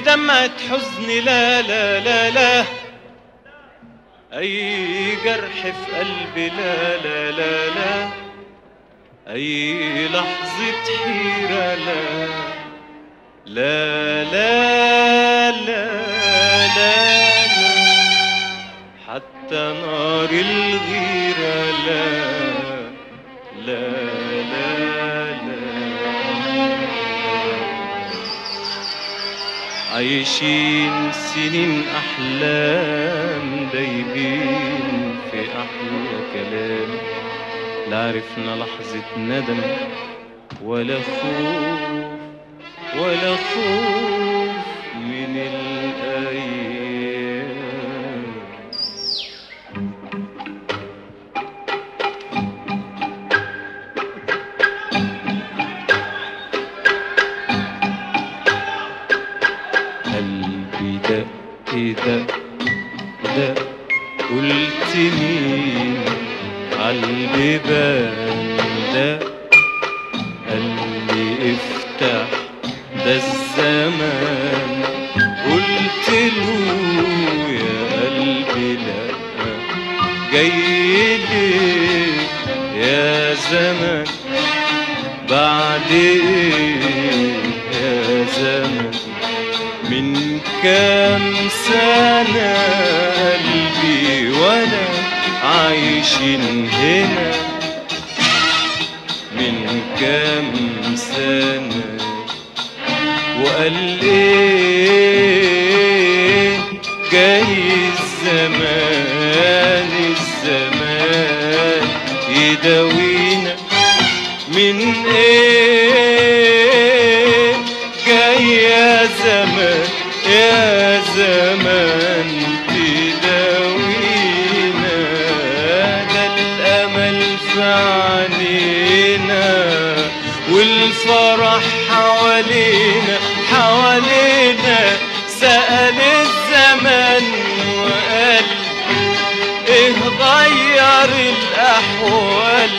دمعة حزن لا لا لا لا. أي جرح في قلبي لا لا لا لا. أي لحظة حيرة لا لا لا لا لا, لا. حتى نار الغيرة عايشين سنين أحلام دايبين في أحلى كلام. لا عرفنا لحظة ندم ولا خوف ولا خوف من الأيام جاي ليه يا زمن بعد إيه يا زمن. من كام سنة قلبي وأنا عايشين هنا؟ والفرح حوالينا حوالينا. سأل الزمان وقال إيه غير الأحوال؟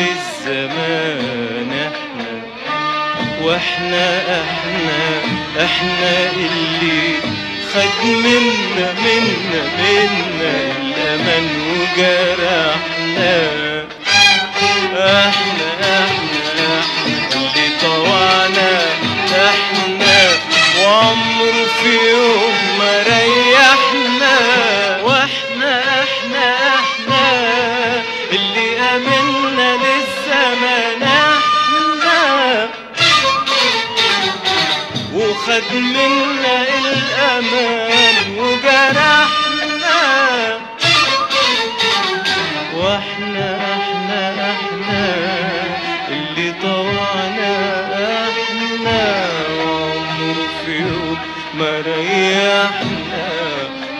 امنا للزمان إحنا وإحنا إحنا إحنا اللي خد منا منا منا الامان وجرحنا إحنا. إحنا إحنا اللي طوعنا إحنا. وعمره في يوم الامان وجرحنا وإحنا إحنا إحنا. اللي طوعنا إحنا. وعمره في يوم ما ريحنا.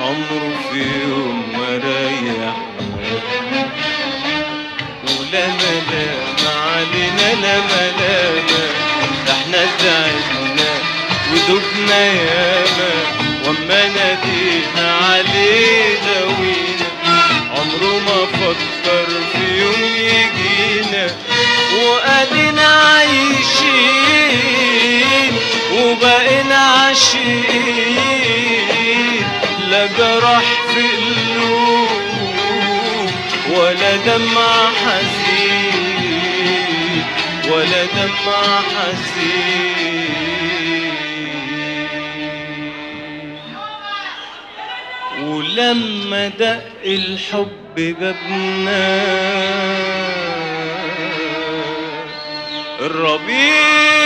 عمره في يوم ما ريحنا. ولا ملام علينا لا ملام إحنا ادعينا دبنا ياما. وما نادينا عليه دوينا عمره ما فكر في يوم يجينا. وادينا عايشين وبقينا عاشقين لا جرح في قلوب ولا دمع حزين. ولا دمع حزين. ولما دق الحب بابنا. الربيع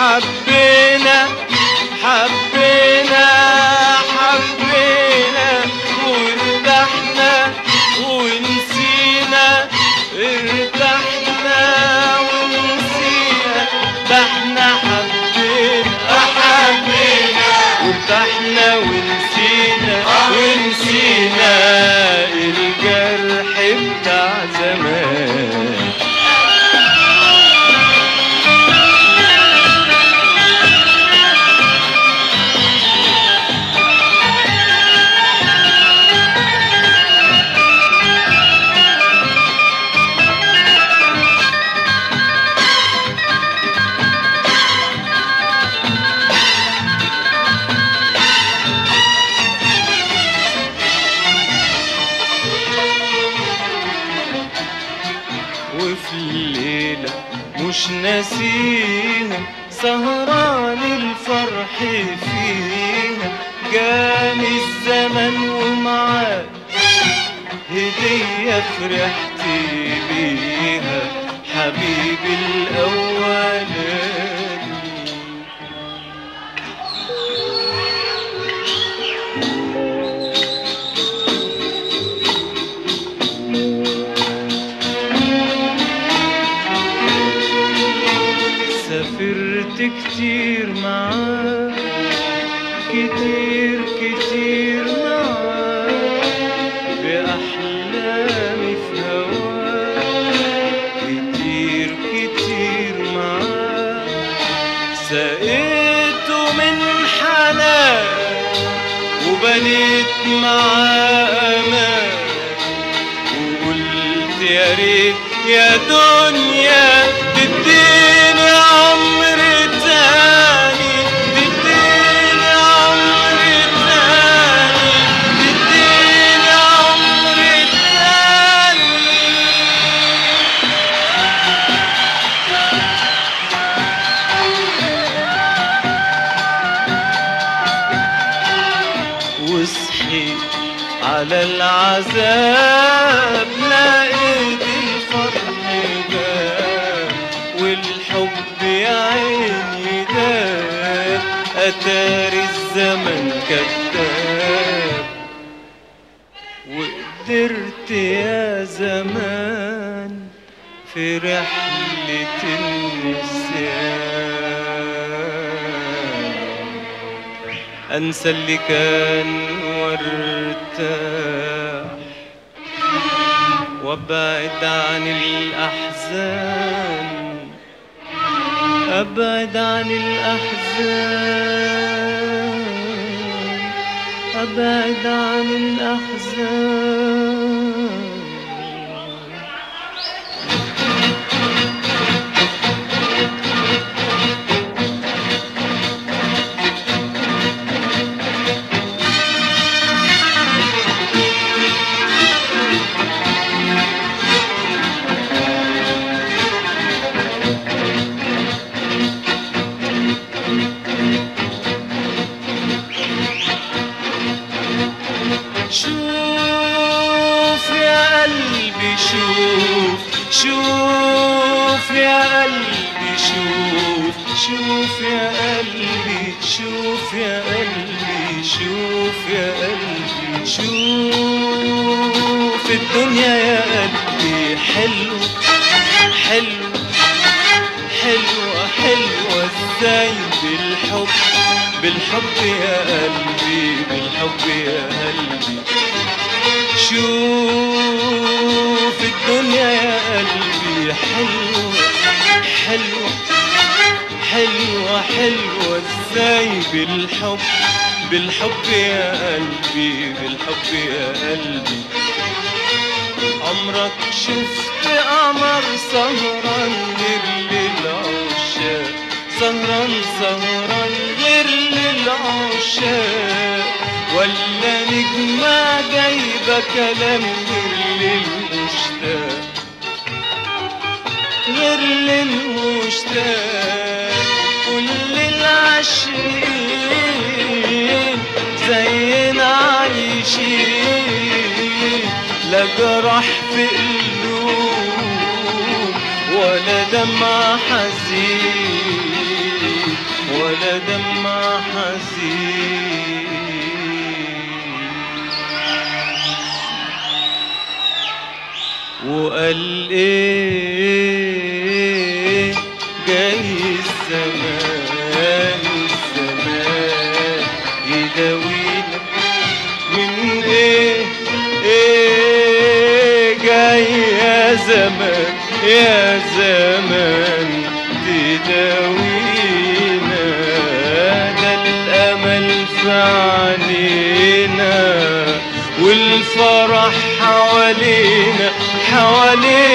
حبينا حبينا. مش ناسيها سهران الفرح فيها. جاني الزمن ومعاه هدية فرحت بيها. حبيبي الأولاني كتير معاه كتير كتير معاه بأحلامي في هواه كتير كتير معاه سقيته من حنان وبنيت معاه أمان. وقلت يا ريت يا دنيا على العذاب لقيت الفرح جاب والحب يا عيني داب أتاري الزمن كذاب. وقدرت يا زمان في رحلة النسيان. أنسى اللي كان وارتاح وابعد عن الأحزان. أبعد عن الأحزان. أبعد عن الأحزان. حلو حلو حلوة حلوة إزاي بالحب بالحب يا قلبي بالحب يا قلبي. شوف الدنيا يا قلبي حلوة حلوة حلوة حلوة إزاي بالحب بالحب يا قلبي بالحب يا قلبي. عمرك شفت قمر سهران غير للعشاق سهران سهران غير للعشاق ولا نجمة جايبة كلام غير للمشتاق غير للمشتاق جرح في قلوب ولا دمع حزين ولا دمع حزين. وقال إيه جاي الزمان Valeu!